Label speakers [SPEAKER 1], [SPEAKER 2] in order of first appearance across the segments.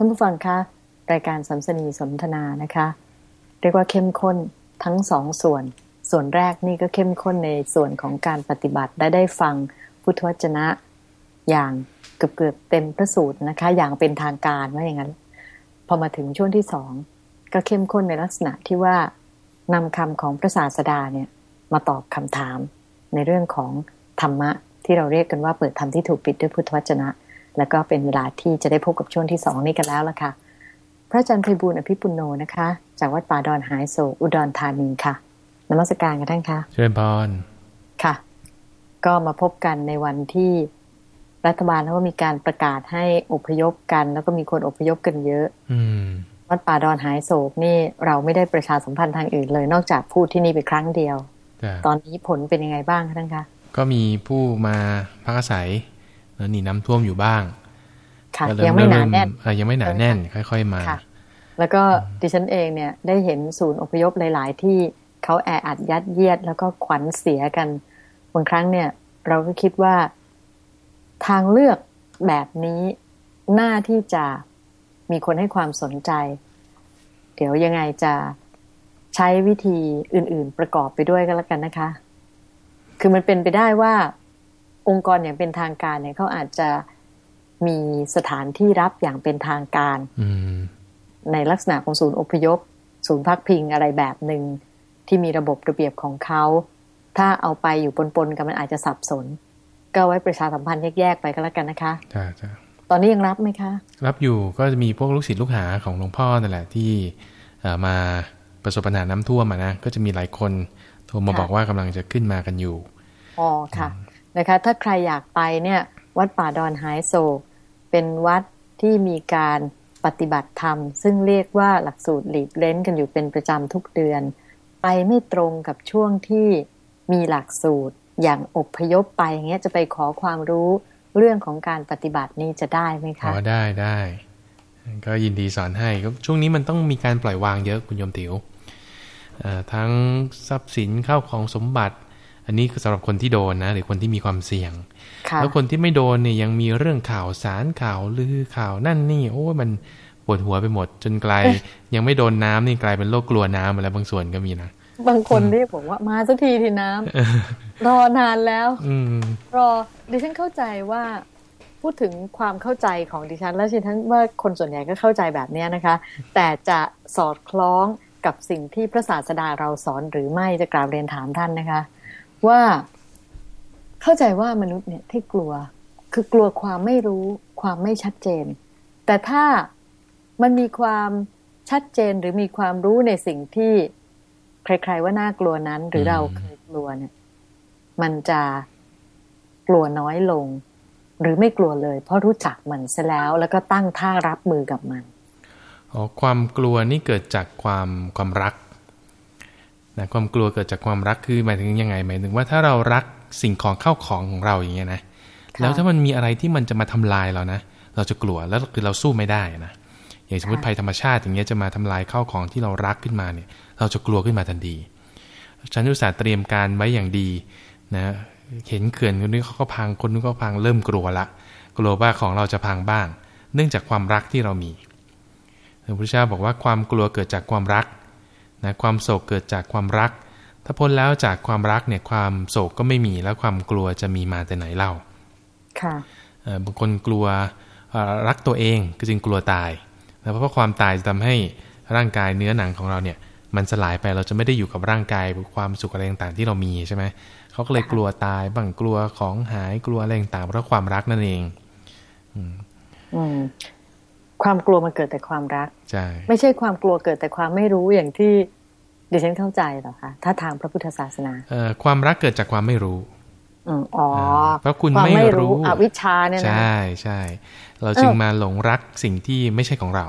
[SPEAKER 1] ท่านผู้ฟังคะรายการสัมสนีสนทนานะคะ เรียกว่าเข้มข้นทั้งสองส่วน ส่วนแรกนี่ก็เข้มข้นในส่วนของการปฏิบัติ ได้ได้ฟังพุทธวจนะ อย่างเกือบเกือบเต็มพระสูตรนะคะ อย่างเป็นทางการว่าอย่างนั้น พอมาถึงช่วงที่สองก็เข้มข้นในลักษณะที่ว่านำคำของพระศาสดาเนี่ยมาตอบคำถามในเรื่องของธรรมะที่เราเรียกกันว่าเปิดธรรมที่ถูกปิดด้วยพุทธวจนะ แล้วก็เป็นเวลาที่จะได้พบกับช่วงที่สองนี้กันแล้วล่ะค่ะ พระอาจารย์ไพบูลอภิปุโนนะคะ จากวัดป่าดอนหายโศกอุดรธานีค่ะนมัสการกันท่านคะ
[SPEAKER 2] เชิญพร
[SPEAKER 1] ค่ะ ก็มาพบกันในวันที่รัฐบาลเขาก็มีการประกาศให้อพยพกัน แล้วก็มีคนอพยพกันเยอะ
[SPEAKER 2] อื
[SPEAKER 1] วัดป่าดอนหายโศกนี่เราไม่ได้ประชาสัมพันธ์ทางอื่นเลย นอกจากพูดที่นี่ไปครั้งเดียว ตอนนี้ผลเป็นยังไงบ้างคะท่านคะ
[SPEAKER 2] ก็มีผู้มาพักอาศัย แล้วนี่น้ำท่วมอยู่บ้าง
[SPEAKER 1] ค่ะยังไม่หนาแน่น
[SPEAKER 2] ยังไม่หนาแน่น ค่อย ๆ มา
[SPEAKER 1] แล้วก็ดิฉันเองเนี่ยได้เห็นศูนย์อพยพหลาย ๆ ที่เขาแออัดยัดเยียด แล้วก็ขวัญเสียกันบางครั้งเนี่ย เราก็คิดว่าทางเลือกแบบนี้หน้าที่จะมีคนให้ความสนใจ เดี๋ยวยังไงจะใช้วิธีอื่น ๆ ประกอบไปด้วยก็แล้วกันนะคะ คือมันเป็นไปได้ว่า องค์กรอย่างเป็นทางการเนี่ยเขาอาจจะมีสถานที่รับอย่างเป็นทางการในลักษณะของศูนย์อพยพ ศูนย์พักพิงอะไรแบบหนึ่งที่มีระบบระเบียบของเขา ถ้าเอาไปอยู่ปนๆกันมันอาจจะสับสน ก็ไว้ประชาสัมพันธ์แยกๆไปก็แล้วกันนะคะ
[SPEAKER 2] จ้าจ้า
[SPEAKER 1] ตอนนี้ยังรับไหมคะ
[SPEAKER 2] รับอยู่ก็จะมีพวกลูกศิษย์ลูกหาของหลวงพ่อนั่นแหละที่มาประสบปัญหาน้ำท่วมนะก็จะมีหลายคนโทรมาบอกว่ากำลังจะขึ้นมากันอยู่
[SPEAKER 1] อ๋อค่ะ นะคะ ถ้าใครอยากไปเนี่ยวัดป่าดอนหายโศกเป็นวัดที่มีการปฏิบัติธรรม ซึ่งเรียกว่าหลักสูตรหลีกเล้นกันอยู่เป็นประจำทุกเดือน ไปไม่ตรงกับช่วงที่มีหลักสูตรอย่างอบพยพไปอย่างเงี้ยจะไปขอความรู้เรื่องของการปฏิบัตินี้จะได้ไหมคะอ๋
[SPEAKER 2] อได้ได้ ก็ยินดีสอนให้ช่วงนี้มันต้องมีการปล่อยวางเยอะคุณโยมติว๋วทั้งทรัพย์สินเข้าของสมบัติ อันนี้คือสำหรับคนที่โดนนะ หรือคนที่มีความเสี่ยง แล้วคนที่ไม่โดนเนี่ยยังมีเรื่องข่าวสารข่าวลือข่าวนั่นนี่ โอ้มันปวดหัวไปหมดจนกลาย ยังไม่โดนน้ำนี่กลายเป็นโรคกลัวน้ำอะไรบางส่วนก็มีนะ
[SPEAKER 1] บางคนเรียกบอกว่ามาสักทีทีน้ำรอนานแล้ว
[SPEAKER 2] อื
[SPEAKER 1] รอดิฉันเข้าใจว่า พูดถึงความเข้าใจของดิฉัน และดิฉันว่าคนส่วนใหญ่ก็เข้าใจแบบนี้นะคะ แต่จะสอดคล้องกับสิ่งที่พระศาสดาเราสอนหรือไม่จะกราบเรียนถามท่านนะคะ ว่าเข้าใจว่ามนุษย์เนี่ยที่กลัว คือกลัวความไม่รู้ ความไม่ชัดเจน แต่ถ้ามันมีความชัดเจนหรือมีความรู้ในสิ่งที่ใครๆว่าน่ากลัวนั้น หรือเราเคยกลัวเนี่ย มันจะกลัวน้อยลง หรือไม่กลัวเลย เพราะรู้จักมันซะแล้ว แล้วก็ตั้งท่ารับมือกับมัน
[SPEAKER 2] อ๋อความกลัวนี่เกิดจากความความรัก นะความกลัวเกิดจากความรักคือหมายถึงยังไงหมายถึงว่าถ้าเรารักสิ่งของเข้าของของเราอย่างเงี้ยนะแล้วถ้ามันมีอะไรที่มันจะมาทำลายเรานะเราจะกลัวแล้วคือเราสู้ไม่ได้นะอย่างสมมติภัยธรรมชาติอย่างเงี้ยจะมาทำลายเข้าของที่เรารักขึ้นมาเนี่ย เราจะกลัวขึ้นมาทันทีฉันอุตส่าห์เตรียมการไว้อย่างดีนะเห็นเขื่อนคนนี้เขาก็พังคนนู้นก็พังเริ่มกลัวละ กลัวว่าของเราจะพังบ้าง เนื่องจากความรักที่เรามีพระพุทธเจ้าบอกว่าความกลัวเกิดจากความรัก นะความโศกเกิดจากความรัก ถ้าพ้นแล้วจากความรักเนี่ยความโศกก็ไม่มีแล้วความกลัวจะมีมาแต่ไหนเล่า
[SPEAKER 1] ค่ะ
[SPEAKER 2] บางคนกลัวรักตัวเองก็จึงกลัวตายเพราะความตายจะทำให้ร่างกายเนื้อหนังของเราเนี่ย มันสลายไปเราจะไม่ได้อยู่กับร่างกายความสุขอะไรต่างๆที่เรามีใช่ไหมเขาก็เลยกลัวตายบังกลัวของหายกลัวอะไรต่างเพราะความรักนั่นเอง
[SPEAKER 1] อืม ความกลัวมันเกิดแต่ความรัก
[SPEAKER 2] ใช่
[SPEAKER 1] ไม่ใช่ความกลัวเกิดแต่ความไม่รู้อย่างที่ดิฉันเข้าใจหรอคะถ้าทางพระพุทธศาสนา
[SPEAKER 2] เอ่อความรักเกิดจากความไม่รู้
[SPEAKER 1] อ๋อ
[SPEAKER 2] เพราะคุณไม่รู้
[SPEAKER 1] อวิชชาเนี่ยนะใช่
[SPEAKER 2] ใช่เราจึงมาหลงรักสิ่งที่ไม่ใช่ของเรา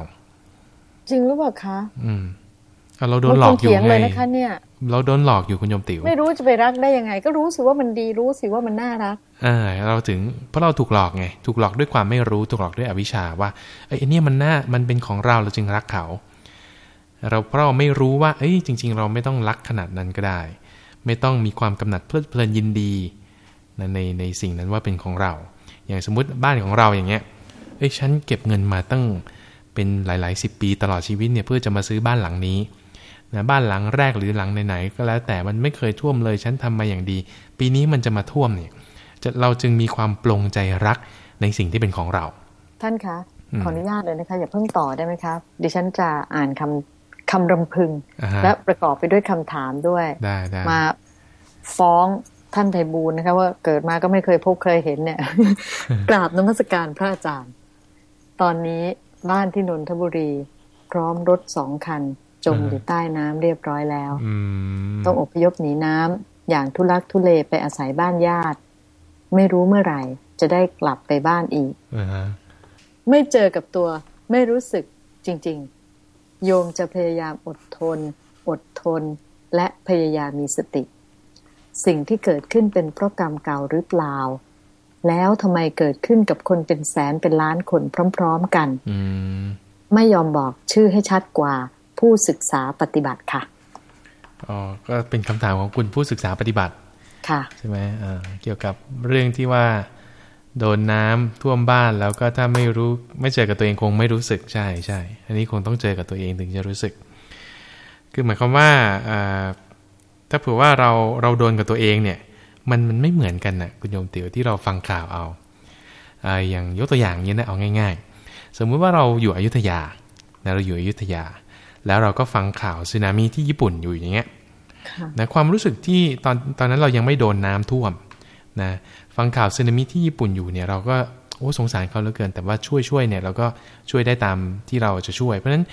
[SPEAKER 1] จริงหรือเปล่าคะ
[SPEAKER 2] อืมเราโดนหลอกอยู่ไง
[SPEAKER 1] เลยนะคะเนี่ย
[SPEAKER 2] เราโดนหลอกอยู่คุณโยมติ๋ว
[SPEAKER 1] ไม่รู้จะไปรักได้ยังไง ก็รู้สิว่ามันดีรู้สิว่ามันน่ารัก
[SPEAKER 2] อ่าเราถึงเพราะเราถูกหลอกไงถูกหลอกด้วยความไม่รู้ถูกหลอกด้วยอวิชชาว่าไอ้นี่มันน่ามันเป็นของเราเราจึงรักเขา เราเพราะเราไม่รู้ว่า เอ้ยจริง ๆ เราไม่ต้องรักขนาดนั้นก็ได้ ไม่ต้องมีความกำหนัดเพลิดเพลินยินดีในในสิ่งนั้นว่าเป็นของเรา อย่างสมมุติบ้านของเราอย่างเงี้ยเอ้ยฉันเก็บเงินมาตั้งเป็นหลายๆสิบปีตลอดชีวิตเนี่ยเพื่อจะมาซื้อบ้านหลังนี้นะบ้านหลังแรกหรือหลังไหนๆก็แล้วแต่มันไม่เคยท่วมเลยฉันทำมาอย่างดี ปีนี้มันจะมาท่วมเนี่ย เราจึงมีความปลงใจรักในสิ่งที่เป็นของเรา
[SPEAKER 1] ท่านคะขออนุญาตเลยนะคะ อย่าเพิ่งต่อได้ไหมครับ ดิฉันจะอ่านคำคำรำพึง และประกอบไปด้วยคำถามด้วย
[SPEAKER 2] ได้ได้
[SPEAKER 1] มาฟ้องท่านไพบูลย์นะคะว่าเกิดมาก็ไม่เคยพบเคยเห็นเนี่ย กราบนมัสการพระอาจารย์ ตอนนี้บ้านที่นนทบุรี พร้อมรถสองคัน จมอยู่ใต้น้ำเรียบร้อยแล้ว
[SPEAKER 2] อืม
[SPEAKER 1] ต้องอพยพหนีน้ำอย่างทุลักทุเลไปอาศัยบ้านญาติ ไม่รู้เมื่อไหร่ จะได้กลับไปบ้านอีก
[SPEAKER 2] อ่าฮะ
[SPEAKER 1] ไม่เจอกับตัว ไม่รู้สึกจริง ๆ โยมจะพยายามอดทน อดทน และพยายามมีสติ สิ่งที่เกิดขึ้นเป็นเพราะกรรมเก่าหรือเปล่า แล้วทำไมเกิดขึ้นกับคนเป็นแสนเป็นล้านคนพร้อม ๆ กัน
[SPEAKER 2] อืม
[SPEAKER 1] ไม่ยอมบอกชื่อให้ชัดกว่าผู้ศึกษาปฏิบัติค่ะ
[SPEAKER 2] อ๋อก็เป็นคำถามของคุณผู้ศึกษาปฏิบัติ
[SPEAKER 1] ค่ะ
[SPEAKER 2] ใช่ไหมเกี่ยวกับเรื่องที่ว่า โดนน้ำท่วมบ้านแล้วก็ถ้าไม่รู้ไม่เจอกับตัวเองคงไม่รู้สึกใช่ใช่อันนี้คงต้องเจอกับตัวเองถึงจะรู้สึก คือหมายความว่าถ้าเผื่อว่าเราเราโดนกับตัวเองเนี่ยมันมันไม่เหมือนกันนะคุณโยมเติ๋วที่เราฟังข่าวเอาอ่าอย่างยกตัวอย่างนี้นะเอาง่าย ๆ สมมุติว่าเราอยู่อยุธยานะเราอยู่อยุธยา แล้วเราก็ฟังข่าวสึนามิที่ญี่ปุ่นอยู่อย่างเงี้ย นะความรู้สึกที่ตอนตอนนั้นเรายังไม่โดนน้ำท่วมนะฟังข่าวสึนามิที่ญี่ปุ่นอยู่เนี่ยเราก็โอ้สงสารเขาเหลือเกิน แต่ว่าช่วยช่วยเนี่ยเราก็ช่วยได้ตามที่เราจะช่วย เพราะฉะนั้น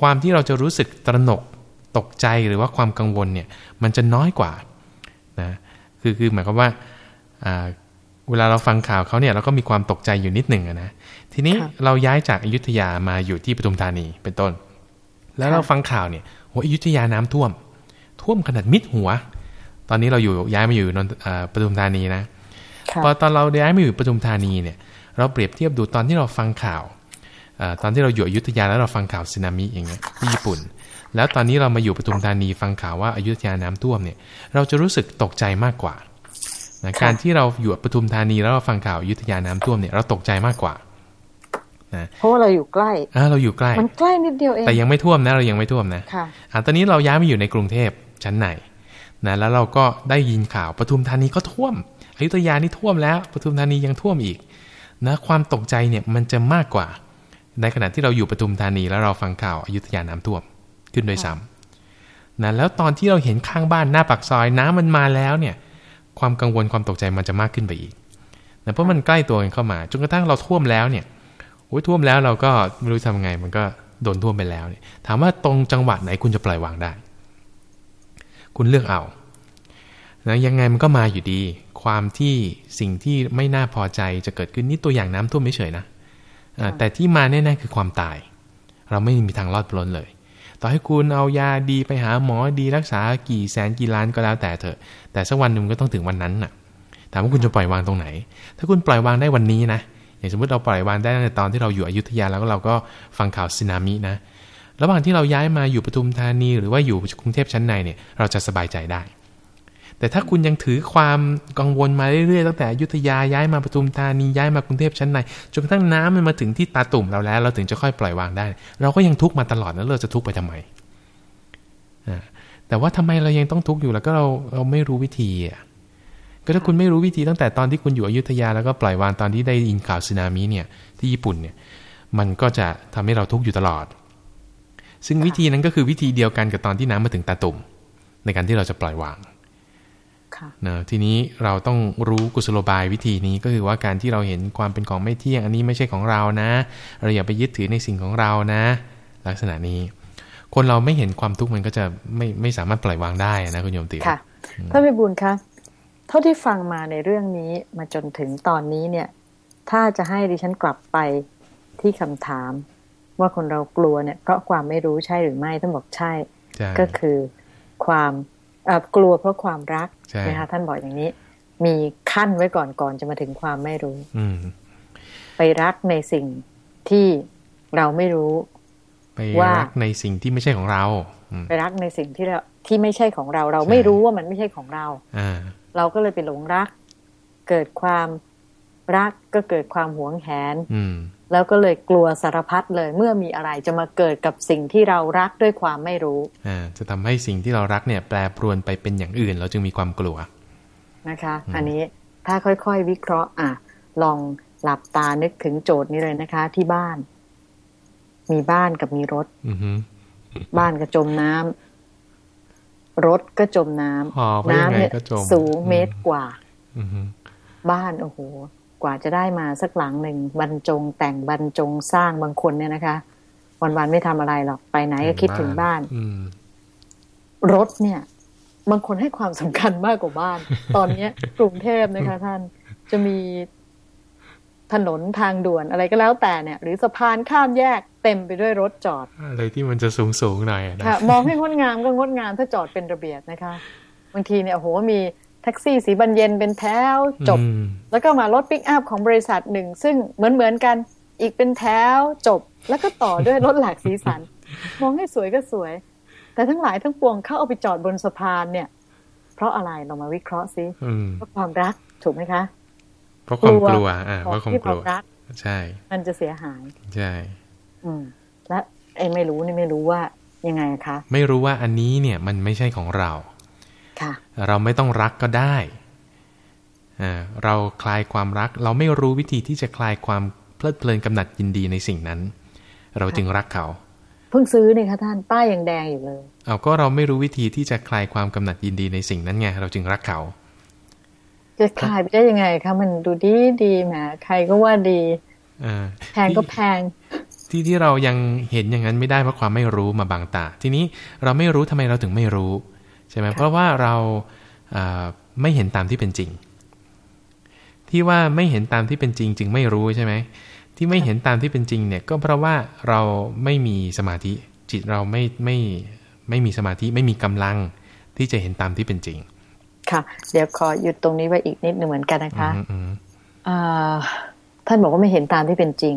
[SPEAKER 2] ความที่เราจะรู้สึกตระหนกตกใจหรือว่าความกังวลเนี่ยมันจะน้อยกว่านะคือคือหมายความว่าอ่าเวลาเราฟังข่าวเขาเนี่ยเราก็มีความตกใจอยู่นิดหนึ่งอะนะทีนี้
[SPEAKER 1] ครับ
[SPEAKER 2] เราย้ายจากอยุธยามาอยู่ที่ปทุมธานีเป็นต้น แล้วเราฟังข่าวเนี่ยโหอยุธยาน้ำท่วม ท่วมขนาดมิดหัว ตอนนี้เราอยู่ย้ายมาอยู่นนท์เอ่อปทุมธานีนะ
[SPEAKER 1] ค่ะ
[SPEAKER 2] พอตอนเราย้ายมาอยู่ปทุมธานีเนี่ย เราเปรียบเทียบดูตอนที่เราฟังข่าวเออตอนที่เราอยู่อยุธยาแล้วเราฟังข่าวสึนามิอย่างเงี้ยที่ญี่ปุ่น แล้วตอนนี้เรามาอยู่ปทุมธานีฟังข่าวว่าอยุธยาน้ำท่วมเนี่ย เราจะรู้สึกตกใจมากกว่านะการที่เราอยู่ปทุมธานีแล้วเราฟังข่าวอยุธยาน้ำท่วมเนี่ยเราตกใจมากกว่า
[SPEAKER 1] เพราะว่าเราอยู่ใกล้
[SPEAKER 2] อ่าเราอยู่ใกล้
[SPEAKER 1] มันใกล้นิดเดียวเอง
[SPEAKER 2] แต่ยังไม่ท่วมนะ เรายังไม่ท่วมนะ
[SPEAKER 1] ค่ะ
[SPEAKER 2] อะตอนนี้เราย้ายมาอยู่ในกรุงเทพ ชั้นในนะแล้วเราก็ได้ยินข่าวปทุมธานีก็ท่วมอยุธยานี่ท่วมแล้วปทุมธานียังท่วมอีกนะความตกใจเนี่ยมันจะมากกว่า ในขณะที่เราอยู่ปทุมธานีแล้วเราฟังข่าวอยุธยาน้ำท่วมขึ้นโดวยซ้ำนะแล้วตอนที่เราเห็นข้างบ้านหน้าปากซอยน้ำมันมาแล้วเนี่ย ความกังวลความตกใจมันจะมากขึ้นไปอีกนะเพราะมันใกล้ตัวกันเข้ามาจนกระทั่งเราท่วมแล้วเนี่ยโอ้ยท่วมแล้วเราก็ไม่รู้ทำไงมันก็โดนท่วมไปแล้วเนี่ยถามว่าตรงจังหวะไหนคุณจะปล่อยวางได้ คุณเลือกเอานะยังไงมันก็มาอยู่ดี ความที่สิ่งที่ไม่น่าพอใจจะเกิดขึ้นนี่ตัวอย่างน้ำท่วมไม่เฉยๆนะอ่าแต่ที่มาแน่ๆคือความตาย เราไม่มีทางรอดพ้นเลย ต่อให้คุณเอายาดีไปหาหมอดีรักษากี่แสนกี่ล้านก็แล้วแต่เถอะ แต่สักวันหนึ่งมันก็ต้องถึงวันนั้นน่ะ ถามว่าคุณจะปล่อยวางตรงไหน ถ้าคุณปล่อยวางได้วันนี้นะ อย่างสมมติเราปล่อยวางได้ตั้งแต่ตอนที่เราอยู่อยุธยาแล้วก็เราก็ฟังข่าวสึนามินะ ระหว่างที่เราย้ายมาอยู่ปทุมธานีหรือว่าอยู่กรุงเทพชั้นในเนี่ยเราจะสบายใจได้ แต่ถ้าคุณยังถือความกังวลมาเรื่อยๆตั้งแต่ยุทธยาย้ายมาปทุมธานีย้ายมากรุงเทพชั้นในจนกระทั่งน้ำมันมาถึงที่ตาตุ่มเราแล้ว เราถึงจะค่อยปล่อยวางได้ เราก็ยังทุกข์มาตลอดแล้วเราจะทุกข์ไปทำไมอ่าแต่ว่าทำไมเรายังต้องทุกข์อยู่แล้วก็เราเราไม่รู้วิธีอะก็ถ้าคุณไม่รู้วิธีตั้งแต่ตอนที่คุณอยู่อยุธยาแล้วก็ปล่อยวางตอนที่ได้ยินข่าวสึนามิเนี่ยที่ญี่ปุ่นเนี่ยมันก็จะทำให้เราทุกข์อยู่ตลอด ซึ่งวิธีนั้นก็คือวิธีเดียวกันกับตอนที่น้ำมาถึงตาตุ่ม ในการที่เราจะปล่อยวาง
[SPEAKER 1] ค่ะ
[SPEAKER 2] นะทีนี้เราต้องรู้กุศโลบายวิธีนี้ก็คือว่าการที่เราเห็นความเป็นของไม่เที่ยง อันนี้ไม่ใช่ของเรานะ เราอย่าไปยึดถือในสิ่งของเรานะ ลักษณะนี้ คนเราไม่เห็นความทุกข์มันก็จะไม่ไม่สามารถปล่อยวางได้นะคุณโยมติ
[SPEAKER 1] ค่ะท่านพิบูลคะเท่าที่ฟังมาในเรื่องนี้มาจนถึงตอนนี้เนี่ย ถ้าจะให้ดิฉันกลับไปที่คำถาม ว่าคนเรากลัวเนี่ยเพราะความไม่รู้ใช่หรือไม่ท่านบอกใช่
[SPEAKER 2] ใช่
[SPEAKER 1] ก็คือความเอ่อกลัวเพราะความรัก
[SPEAKER 2] ใช่
[SPEAKER 1] นะคะท่านบอกอย่างนี้ มีขั้นไว้ก่อนก่อนจะมาถึงความไม่รู้
[SPEAKER 2] อืม
[SPEAKER 1] ไปรักในสิ่งที่เราไม่รู้
[SPEAKER 2] ไป
[SPEAKER 1] ว่า
[SPEAKER 2] รักในสิ่งที่ไม่ใช่ของเราอืม
[SPEAKER 1] ไปรักในสิ่งที่เราที่ไม่ใช่ของเรา เราไม่รู้ว่ามันไม่ใช่ของเรา
[SPEAKER 2] อ่า
[SPEAKER 1] เราก็เลยไปหลงรัก เกิดความรักก็เกิดความหวงแหน
[SPEAKER 2] อืม
[SPEAKER 1] แล้วก็เลยกลัวสารพัดเลยเมื่อมีอะไรจะมาเกิดกับสิ่งที่เรารักด้วยความไม่รู้
[SPEAKER 2] อ่าจะทำให้สิ่งที่เรารักเนี่ยแปรปรวนไปเป็นอย่างอื่น เราจึงมีความกลัว
[SPEAKER 1] นะคะ อันนี้ถ้าค่อยๆวิเคราะห์อะลองหลับตานึกถึงโจทย์นี้เลยนะคะ ที่บ้าน มีบ้านกับมีรถ
[SPEAKER 2] อือฮึ
[SPEAKER 1] บ้านก็จมน้ำรถก็จมน้ำ
[SPEAKER 2] อ๋อเพราะยังไง
[SPEAKER 1] เนี่ย
[SPEAKER 2] ก็จม
[SPEAKER 1] สูง
[SPEAKER 2] อืม
[SPEAKER 1] เมตรกว่า
[SPEAKER 2] อือฮึ
[SPEAKER 1] บ้านโอ้โห กว่าจะได้มาสักหลังหนึ่งบรรจงแต่งบรรจงสร้างบางคนเนี่ยนะคะ วันๆไม่ทำอะไรหรอกไปไหนก็คิดถึงบ้าน
[SPEAKER 2] อืม
[SPEAKER 1] รถเนี่ย บางคนให้ความสำคัญมากกว่าบ้าน ตอนเนี้ย กรุงเทพนะคะ ท่านจะมีถนนทางด่วนอะไรก็แล้วแต่เนี่ย หรือสะพานข้ามแยกเต็มไปด้วยรถจอด
[SPEAKER 2] อะไรที่มันจะสูงสูงๆหน่อยอะนะ
[SPEAKER 1] ค่ะมองให้งดงามก็งดงามถ้าจอดเป็นระเบียบนะคะ บางทีเนี่ยโอ้โหมีแท็กซี่สีบรรเย็นเป็นแถวจบ
[SPEAKER 2] อืม
[SPEAKER 1] แล้วก็มารถปิกอัพของบริษัทหนึ่ง ซึ่งเหมือนเหมือนๆกันอีกเป็นแถวจบ แล้วก็ต่อด้วยรถหลากสีสัน มองให้สวยก็สวย แต่ทั้งหลายทั้งปวงเข้าเอาไปจอดบนสะพานเนี่ย เพราะอะไรเรามาวิเคราะห์ซิ
[SPEAKER 2] อืม
[SPEAKER 1] เพราะความรักถูกไหมคะ
[SPEAKER 2] เพราะความกลัวอ่า
[SPEAKER 1] ขอ
[SPEAKER 2] เพ
[SPEAKER 1] ง
[SPEAKER 2] ราะความ
[SPEAKER 1] ที่
[SPEAKER 2] ก
[SPEAKER 1] เรา
[SPEAKER 2] ลัว
[SPEAKER 1] รัก
[SPEAKER 2] ใช่
[SPEAKER 1] มันจะเสียหาย
[SPEAKER 2] ใช่
[SPEAKER 1] อืมและไอ้ไม่รู้นี่ไม่รู้ว่ายังไงคะ
[SPEAKER 2] ไม่รู้ว่าอันนี้เนี่ยมันไม่ใช่ของเรา
[SPEAKER 1] ค่ะ
[SPEAKER 2] เราไม่ต้องรักก็ได้อ่าเราคลายความรัก เราไม่รู้วิธีที่จะคลายความเพลิดเพลินกำหนัดยินดีในสิ่งนั้น เราจึงรักเขา
[SPEAKER 1] เพิ่งซื้อนี่ค่ะท่านป้ายยังแดงอยู่เลย
[SPEAKER 2] เอาก็เราไม่รู้วิธีที่จะคลายความกำหนัดยินดีในสิ่งนั้นไงเราจึงรักเขา
[SPEAKER 1] จะคลายไปได้ยังไงคะมันดูดีดีแหมใครก็ว่าดี
[SPEAKER 2] อ่า
[SPEAKER 1] แพงก็แพง
[SPEAKER 2] ที่ที่เรายังเห็นอย่างนั้นไม่ได้เพราะความไม่รู้มาบังตา ทีนี้เราไม่รู้ทำไมเราถึงไม่รู้ ใช่ไหม
[SPEAKER 1] ค่ะ
[SPEAKER 2] เพราะว่าเราอ่าไม่เห็นตามที่เป็นจริง ที่ว่าไม่เห็นตามที่เป็นจริง จึงไม่รู้ใช่ไหมที่ไม่เห็นตามที่เป็นจริงเนี่ยก็เพราะว่าเราไม่มีสมาธิจิตเราไม่ไม่ไม่มีสมาธิไม่มีกำลังที่จะเห็นตามที่เป็นจริง
[SPEAKER 1] ค่ะ เดี๋ยวขอหยุดตรงนี้ไว้อีกนิดหนึ่งเหมือนกันนะคะ
[SPEAKER 2] อืมอืม
[SPEAKER 1] อ่าท่านบอกว่าไม่เห็นตามที่เป็นจริง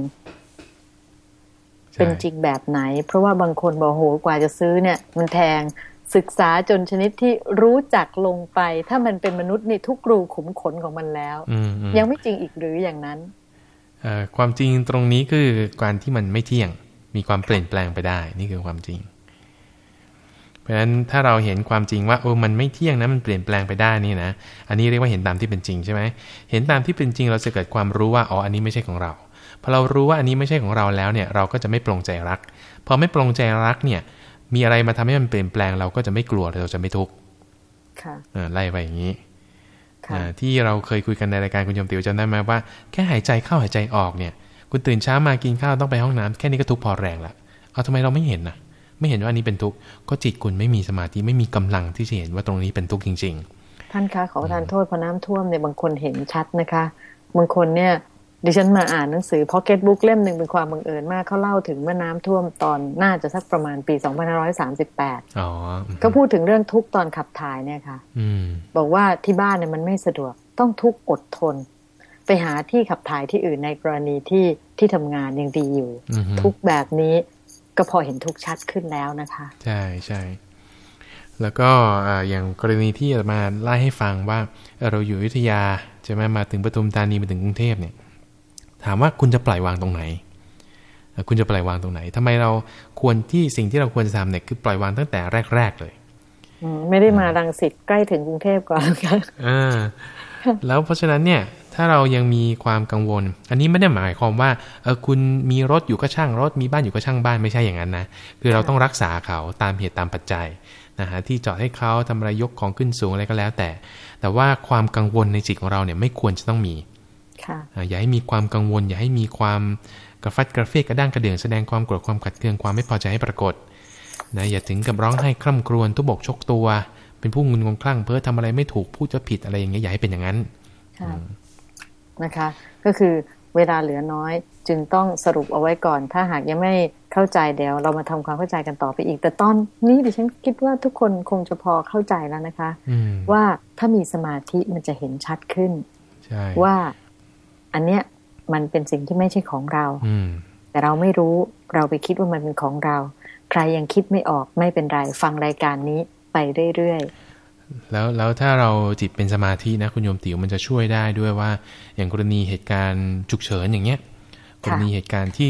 [SPEAKER 2] ใช่
[SPEAKER 1] เป็นจริงแบบไหน เพราะว่าบางคนบอกโหกว่าจะซื้อเนี่ย มันแพง ศึกษาจนชนิดที่รู้จักลงไป ถ้ามันเป็นมนุษย์นี่ทุกรูขุมขนของมันแล้ว
[SPEAKER 2] อืมอืม
[SPEAKER 1] ยังไม่จริงอีกหรืออย่างนั้น
[SPEAKER 2] เอ่อความจริงตรงนี้คือการที่มันไม่เที่ยง มีความเปลี่ยนแปลงไปได้ นี่คือความจริง เพราะฉะนั้นถ้าเราเห็นความจริงว่าโอ้มันไม่เที่ยงนะมันเปลี่ยนแปลงไปได้นี่นะ อันนี้เรียกว่าเห็นตามที่เป็นจริงใช่ไหมเห็นตามที่เป็นจริงเราจะเกิดความรู้ว่าอ๋ออันนี้ไม่ใช่ของเราพอเรารู้ว่าอันนี้ไม่ใช่ของเราแล้วเนี่ยเราก็จะไม่ปรงใจรัก พอไม่ปรงใจรักเนี่ย มีอะไรมาทำให้มันเปลี่ยนแปลงเราก็จะไม่กลัวเราจะไม่ทุกข์
[SPEAKER 1] ค่ะ
[SPEAKER 2] เออไล่ไปอย่างนี้
[SPEAKER 1] ค่ะ
[SPEAKER 2] อ่าที่เราเคยคุยกันในรายการคุณยมติวจำได้ไหมว่าแค่หายใจเข้าหายใจออกเนี่ย คุณตื่นเช้ามากินข้าวต้องไปห้องน้ำแค่นี้ก็ทุกข์พอแรงละเอาทำไมเราไม่เห็นนะไม่เห็นว่าอันนี้เป็นทุกข์ก็จิตคุณไม่มีสมาธิไม่มีกำลังที่จะเห็นว่าตรงนี้เป็นทุกข์จริง
[SPEAKER 1] ท่านคะขอประทานโทษพอน้ำท่วมเนี่ยบางคนเห็นชัดนะคะบางคนเนี่ย ดิฉันมาอ่านหนังสือพ็อกเก็ตบุ๊กเล่มหนึ่งเป็นความบังเอิญมากเขาเล่าถึงเมื่อน้ำท่วมตอนน่าจะสักประมาณปี2538
[SPEAKER 2] ๆอ๋อ
[SPEAKER 1] ก็พูดถึงเรื่องทุกข์ตอนขับถ่ายเนี่ยค่ะ
[SPEAKER 2] อืม
[SPEAKER 1] บอกว่าที่บ้านเนี่ยมันไม่สะดวกต้องทุกข์อดทน ไปหาที่ขับถ่ายที่อื่นในกรณีที่ที่ทำงานยังดีอยู่
[SPEAKER 2] อือฮึ
[SPEAKER 1] ทุกข์แบบนี้ก็พอเห็นทุกข์ชัดขึ้นแล้วนะคะ
[SPEAKER 2] ใช่ใช่แล้วก็อ่าอย่างกรณีที่จะมาไล่ให้ฟังว่าเอ่อเราอยู่อยุธยาใช่ไหมมาถึงปทุมธานีมาถึงกรุงเทพเนี่ย ถามว่าคุณจะปล่อยวางตรงไหนเอ่อคุณจะปล่อยวางตรงไหนทำไมเราควรที่สิ่งที่เราควรจะทำเนี่ยคือปล่อยวางตั้งแต่แรก ๆ เลย
[SPEAKER 1] อืมไม่ได้มารังสิตใกล้ถึงกรุงเทพก่อนค่ะ
[SPEAKER 2] อ่าแล้วเพราะฉะนั้นเนี่ยถ้าเรายังมีความกังวล อันนี้ไม่ได้หมายความว่าเออคุณมีรถอยู่ก็ช่างรถมีบ้านอยู่ก็ช่างบ้านไม่ใช่อย่างนั้นนะคือเราต้องรักษาเขาตามเหตุตามปัจจัยนะฮะที่จอดให้เขาทำอะไรยกของขึ้นสูงอะไรก็แล้วแต่ แต่ว่าความกังวลในจิตของเราเนี่ยไม่ควรจะต้องมี
[SPEAKER 1] ค่ะ
[SPEAKER 2] อ่าอย่าให้มีความกังวล อย่าให้มีความกระฟัดกระเฟียดกระด้างกระเดื่องแสดงความโกรธความขัดเคืองความไม่พอใจให้ปรากฏนะอย่าถึงกับร้องไห้คร่ำครวญทุบอกชกตัว เป็นผู้งุนงงคลั่งเพ้อทำอะไรไม่ถูกพูดจะผิดอะไรอย่างเงี้ยอย่าให้เป็นอย่างนั้น
[SPEAKER 1] ค่ะนะคะ ก็คือเวลาเหลือน้อย จึงต้องสรุปเอาไว้ก่อน ถ้าหากยังไม่เข้าใจเดี๋ยวเรามาทำความเข้าใจกันต่อไปอีก แต่ตอนนี้ดิฉันคิดว่าทุกคนคงจะพอเข้าใจแล้วนะคะ
[SPEAKER 2] อืม
[SPEAKER 1] ว่าถ้ามีสมาธิมันจะเห็นชัดขึ้น
[SPEAKER 2] ใช่
[SPEAKER 1] ว่า อันเนี้ยมันเป็นสิ่งที่ไม่ใช่ของเรา
[SPEAKER 2] อืม
[SPEAKER 1] แต่เราไม่รู้เราไปคิดว่ามันเป็นของเรา ใครยังคิดไม่ออกไม่เป็นไร ฟังรายการนี้ไปเรื่อย
[SPEAKER 2] แล้วแล้วถ้าเราจิตเป็นสมาธินะคุณโยมติ๋วมันจะช่วยได้ด้วยว่า อย่างกรณีเหตุการณ์ฉุกเฉินอย่างเงี้ยกรณีเหตุการณ์ที่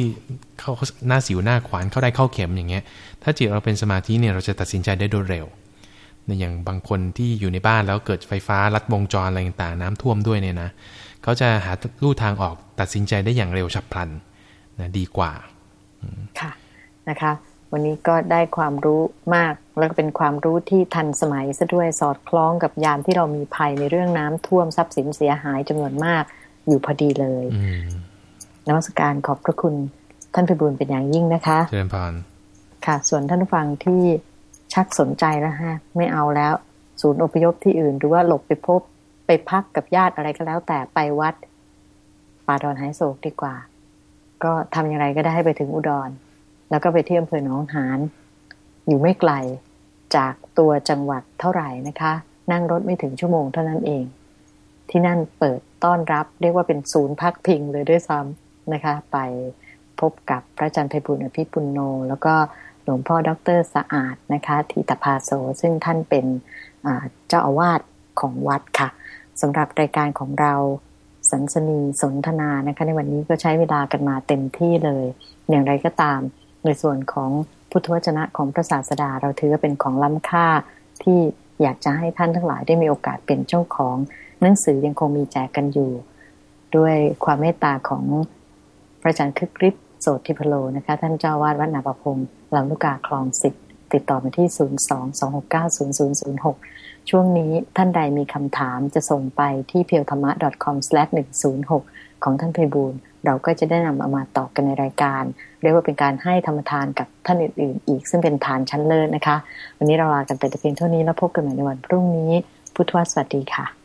[SPEAKER 2] เข้าหน้าสิวหน้าขวานเข้าได้เข้าเข็มอย่างเงี้ย ถ้าจิตเราเป็นสมาธิเนี่ยเราจะตัดสินใจได้โดยเร็วในอย่างบางคนที่อยู่ในบ้านแล้วเกิดไฟฟ้าลัดวงจรอะไรต่างๆน้ำท่วมด้วยเนี่ยนะ เขาจะหาลู่ทางออกตัดสินใจได้อย่างเร็วฉับพลันนะดีกว่า
[SPEAKER 1] ค่ะนะคะ วันนี้ก็ได้ความรู้มากแล้วก็เป็นความรู้ที่ทันสมัยซะด้วยสอดคล้องกับยามที่เรามีภัยในเรื่องน้ำท่วมทรัพย์สินเสียหายจำนวนมากอยู่พอดีเลยนมัสการขอบพระคุณท่านพิบูลเป็นอย่างยิ่งนะคะ
[SPEAKER 2] เจริญพร
[SPEAKER 1] ค่ะ ส่วนท่านผู้ฟังที่ชักสนใจแล้วฮะ ไม่เอาแล้ว ศูนย์อพยพที่อื่น หรือว่าหลบไปพบ ไปพักกับญาติอะไรก็แล้ว แต่ไปวัดป่าดอนไฮโศกดีกว่า ก็ทำอย่างไรก็ได้ให้ไปถึงอุดร แล้วก็ไปที่อำเภอหนองหานอยู่ไม่ไกลจากตัวจังหวัดเท่าไหร่นะคะ นั่งรถไม่ถึงชั่วโมงเท่านั้นเอง ที่นั่นเปิดต้อนรับเรียกว่าเป็นศูนย์พักพิงเลยด้วยซ้ำนะคะ ไปพบกับพระอาจารย์ไพบุญอภิปุณโน แล้วก็หลวงพ่อดรสะอาดนะคะทิตภาโซซึ่งท่านเป็นเจ้าอาวาสของวัดค่ะ สำหรับรายการของเราสันสนีสนทนานะคะในวันนี้ก็ใช้เวลากันมาเต็มที่เลย อย่างไรก็ตามในส่วนของพุทธวจนะของพระศาสดาเราถือว่าเป็นของล้ำค่าที่อยากจะให้ท่านทั้งหลายได้มีโอกาสเป็นเจ้าของหนังสือยังคงมีแจกกันอยู่ ด้วยความเมตตาของพระอาจารย์คึกฤทธิ์โสติพโลนะคะ ท่านเจ้าวาดวัดนาประพงศ์ลำลูกกาคลองสิบ ติดต่อมาที่ 022690006 ช่วงนี้ท่านใดมีคำถามจะส่งไปที่ p e w t h a m a c o m 1 0 6 ของท่านเพบูลเราก็จะได้นำเอามาตอบกันในรายการ เรียกว่าเป็นการให้ธรรมทานกับท่านอื่นๆ อีก ซึ่งเป็นทานชั้นเลิศนะคะ วันนี้เราลากันแต่เพียงเท่านี้แล้วพบกันใหม่ในวันพรุ่งนี้ พุทธวสวัสดีค่ะ